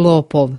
lopov.